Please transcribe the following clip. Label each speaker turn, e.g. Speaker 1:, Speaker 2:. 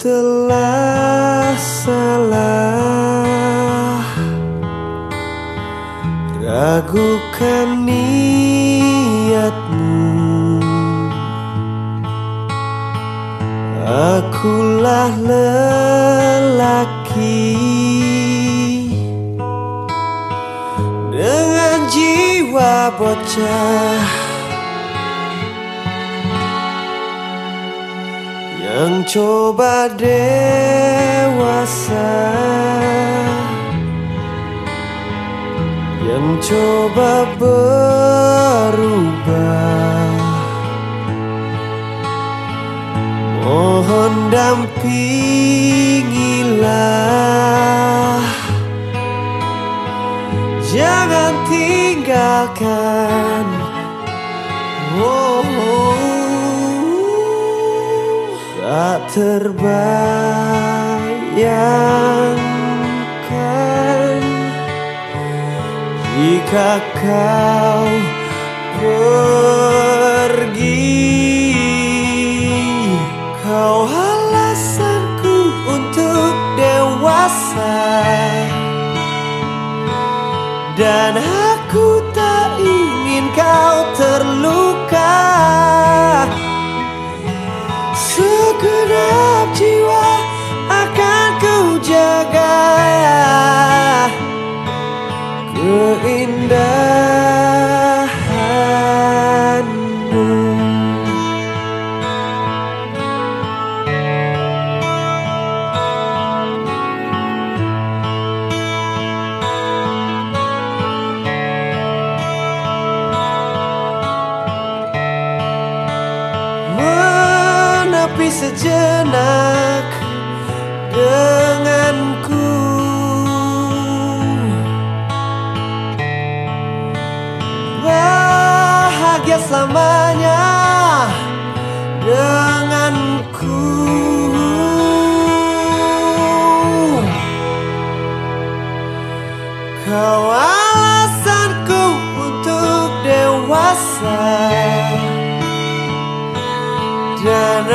Speaker 1: telah salah. Ragukan niatmu. Akulah lelaki. Dengan jiwa bocah Yang coba dewasa. Yang coba berubah. Mohon dampingilah terbayangkan Jika kau pergi. Kau alasanku untuk dewasa. Dan aku tak ingin kau terluka Segenap jiwa akan ku jaga. Keindahanmu Tapi sejenak denganku. Bahagia selamanya denganku. Kau alasanku untuk dewasa. Dan